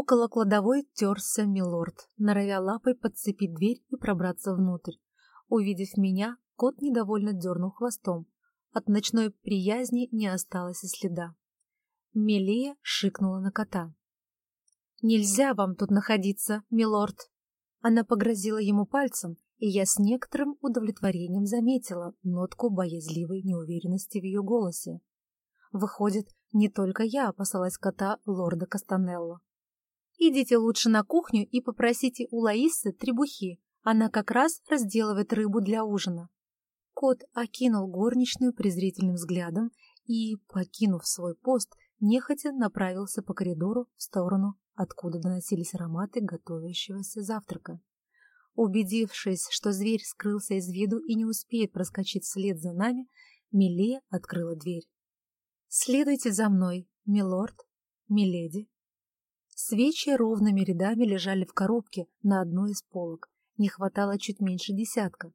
Около кладовой терся милорд, норовя лапой подцепить дверь и пробраться внутрь. Увидев меня, кот недовольно дернул хвостом. От ночной приязни не осталось и следа. Мелия шикнула на кота. «Нельзя вам тут находиться, милорд!» Она погрозила ему пальцем, и я с некоторым удовлетворением заметила нотку боязливой неуверенности в ее голосе. Выходит, не только я опасалась кота лорда Кастанелло. «Идите лучше на кухню и попросите у Лаисы требухи, она как раз разделывает рыбу для ужина». Кот окинул горничную презрительным взглядом и, покинув свой пост, нехотя направился по коридору в сторону, откуда доносились ароматы готовящегося завтрака. Убедившись, что зверь скрылся из виду и не успеет проскочить вслед за нами, Милея открыла дверь. «Следуйте за мной, милорд, миледи». Свечи ровными рядами лежали в коробке на одной из полок. Не хватало чуть меньше десятка.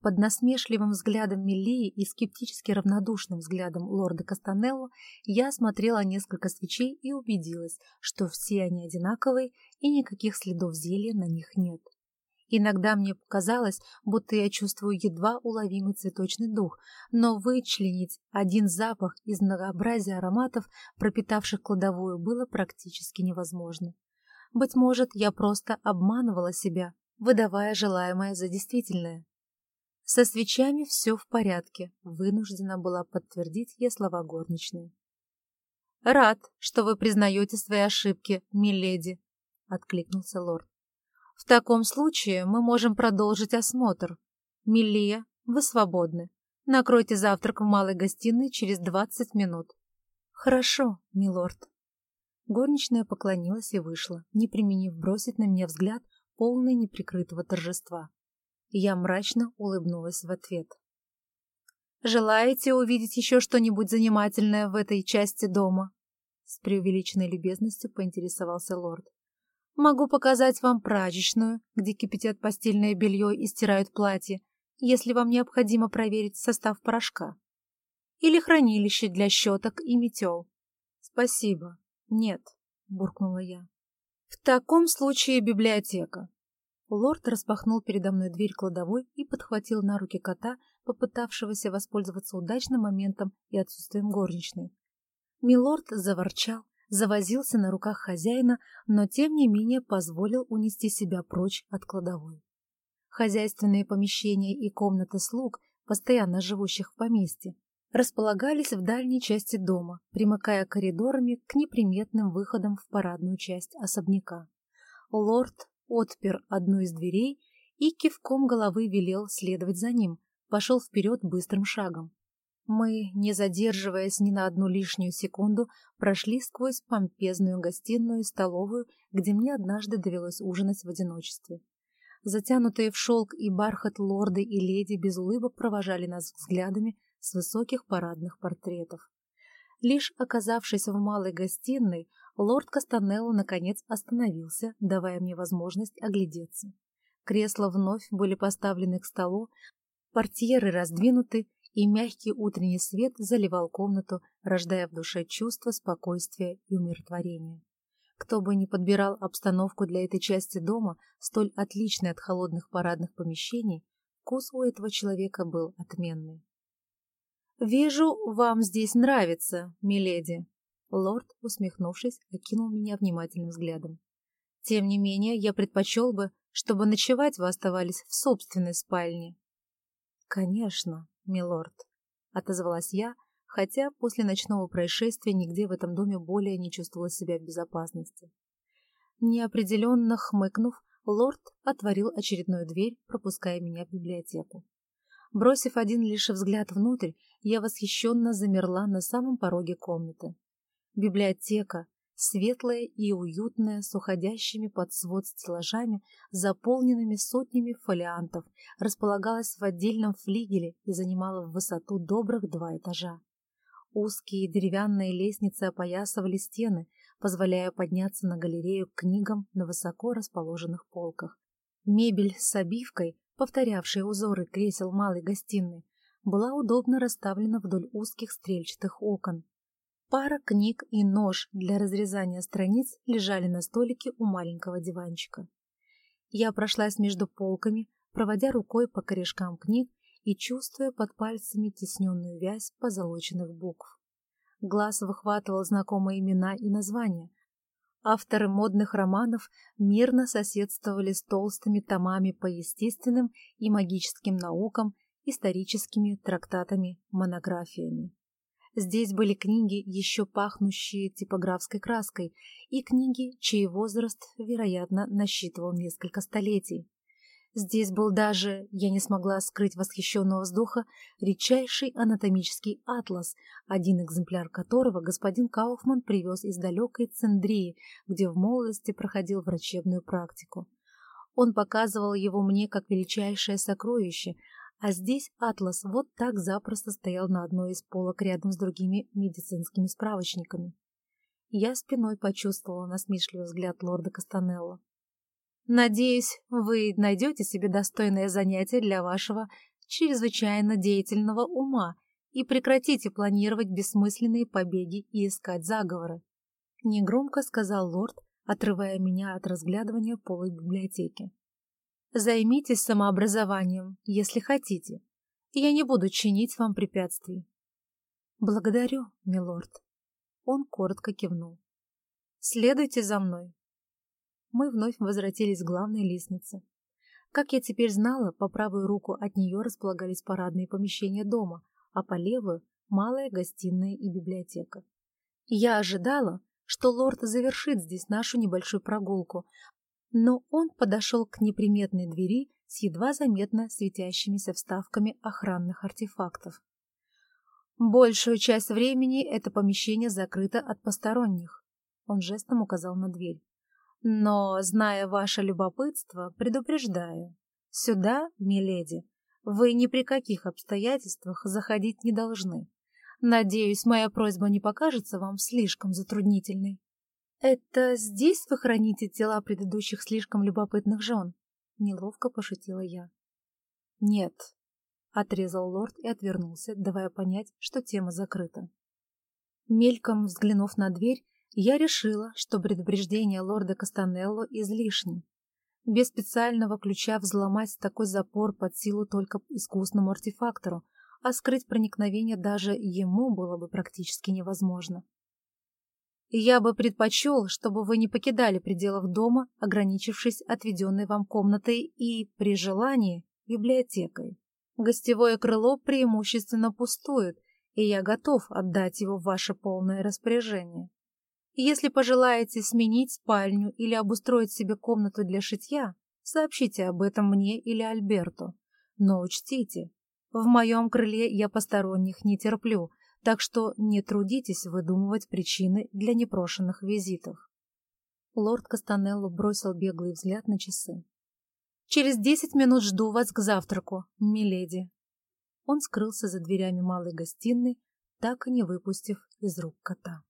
Под насмешливым взглядом Меллии и скептически равнодушным взглядом лорда Кастанелло я осмотрела несколько свечей и убедилась, что все они одинаковые и никаких следов зелья на них нет. Иногда мне показалось, будто я чувствую едва уловимый цветочный дух, но вычленить один запах из многообразия ароматов, пропитавших кладовую, было практически невозможно. Быть может, я просто обманывала себя, выдавая желаемое за действительное. Со свечами все в порядке, вынуждена была подтвердить я слова горничной. «Рад, что вы признаете свои ошибки, миледи», — откликнулся лорд. «В таком случае мы можем продолжить осмотр. Милия, вы свободны. Накройте завтрак в малой гостиной через двадцать минут». «Хорошо, милорд». Горничная поклонилась и вышла, не применив бросить на меня взгляд, полный неприкрытого торжества. Я мрачно улыбнулась в ответ. «Желаете увидеть еще что-нибудь занимательное в этой части дома?» С преувеличенной любезностью поинтересовался лорд. «Могу показать вам прачечную, где кипятят постельное белье и стирают платье, если вам необходимо проверить состав порошка. Или хранилище для щеток и метел». «Спасибо. Нет», — буркнула я. «В таком случае библиотека. Лорд распахнул передо мной дверь кладовой и подхватил на руки кота, попытавшегося воспользоваться удачным моментом и отсутствием горничной. Милорд заворчал, завозился на руках хозяина, но тем не менее позволил унести себя прочь от кладовой. Хозяйственные помещения и комнаты слуг, постоянно живущих в поместье, располагались в дальней части дома, примыкая коридорами к неприметным выходам в парадную часть особняка. Лорд отпер одну из дверей и кивком головы велел следовать за ним, пошел вперед быстрым шагом. Мы, не задерживаясь ни на одну лишнюю секунду, прошли сквозь помпезную гостиную и столовую, где мне однажды довелось ужинать в одиночестве. Затянутые в шелк и бархат лорды и леди без улыбок провожали нас взглядами с высоких парадных портретов. Лишь оказавшись в малой гостиной, лорд Кастанелло наконец остановился, давая мне возможность оглядеться. Кресла вновь были поставлены к столу, портьеры раздвинуты, и мягкий утренний свет заливал комнату, рождая в душе чувство спокойствия и умиротворения. Кто бы ни подбирал обстановку для этой части дома, столь отличной от холодных парадных помещений, вкус у этого человека был отменный. «Вижу, вам здесь нравится, миледи», Лорд, усмехнувшись, окинул меня внимательным взглядом. «Тем не менее, я предпочел бы, чтобы ночевать вы оставались в собственной спальне». «Конечно, милорд», — отозвалась я, хотя после ночного происшествия нигде в этом доме более не чувствовала себя в безопасности. Неопределенно хмыкнув, лорд отворил очередную дверь, пропуская меня в библиотеку. Бросив один лишь взгляд внутрь, я восхищенно замерла на самом пороге комнаты. Библиотека, светлая и уютная, с уходящими под свод стеллажами, заполненными сотнями фолиантов, располагалась в отдельном флигеле и занимала в высоту добрых два этажа. Узкие деревянные лестницы опоясывали стены, позволяя подняться на галерею к книгам на высоко расположенных полках. Мебель с обивкой, повторявшая узоры кресел малой гостиной, была удобно расставлена вдоль узких стрельчатых окон. Пара книг и нож для разрезания страниц лежали на столике у маленького диванчика. Я прошлась между полками, проводя рукой по корешкам книг и чувствуя под пальцами тесненную вязь позолоченных букв. Глаз выхватывал знакомые имена и названия. Авторы модных романов мирно соседствовали с толстыми томами по естественным и магическим наукам, историческими трактатами, монографиями. Здесь были книги, еще пахнущие типографской краской, и книги, чей возраст, вероятно, насчитывал несколько столетий. Здесь был даже, я не смогла скрыть восхищенного вздоха, редчайший анатомический атлас, один экземпляр которого господин Кауфман привез из далекой Цендрии, где в молодости проходил врачебную практику. Он показывал его мне как величайшее сокровище, а здесь атлас вот так запросто стоял на одной из полок рядом с другими медицинскими справочниками. Я спиной почувствовала насмешливый взгляд лорда Кастанелло. «Надеюсь, вы найдете себе достойное занятие для вашего чрезвычайно деятельного ума и прекратите планировать бессмысленные побеги и искать заговоры», — негромко сказал лорд, отрывая меня от разглядывания полой библиотеки. Займитесь самообразованием, если хотите. Я не буду чинить вам препятствий. Благодарю, милорд. Он коротко кивнул. Следуйте за мной. Мы вновь возвратились к главной лестнице. Как я теперь знала, по правую руку от нее располагались парадные помещения дома, а по левую — малая гостиная и библиотека. Я ожидала, что лорд завершит здесь нашу небольшую прогулку, но он подошел к неприметной двери с едва заметно светящимися вставками охранных артефактов. Большую часть времени это помещение закрыто от посторонних. Он жестом указал на дверь. Но, зная ваше любопытство, предупреждаю. Сюда, миледи, вы ни при каких обстоятельствах заходить не должны. Надеюсь, моя просьба не покажется вам слишком затруднительной. «Это здесь вы храните тела предыдущих слишком любопытных жен?» — неловко пошутила я. «Нет», — отрезал лорд и отвернулся, давая понять, что тема закрыта. Мельком взглянув на дверь, я решила, что предупреждение лорда Кастанелло излишне. Без специального ключа взломать такой запор под силу только искусному артефактору, а скрыть проникновение даже ему было бы практически невозможно. Я бы предпочел, чтобы вы не покидали пределов дома, ограничившись отведенной вам комнатой и, при желании, библиотекой. Гостевое крыло преимущественно пустует, и я готов отдать его в ваше полное распоряжение. Если пожелаете сменить спальню или обустроить себе комнату для шитья, сообщите об этом мне или Альберту. Но учтите, в моем крыле я посторонних не терплю, так что не трудитесь выдумывать причины для непрошенных визитов. Лорд Кастанелло бросил беглый взгляд на часы. «Через десять минут жду вас к завтраку, миледи». Он скрылся за дверями малой гостиной, так и не выпустив из рук кота.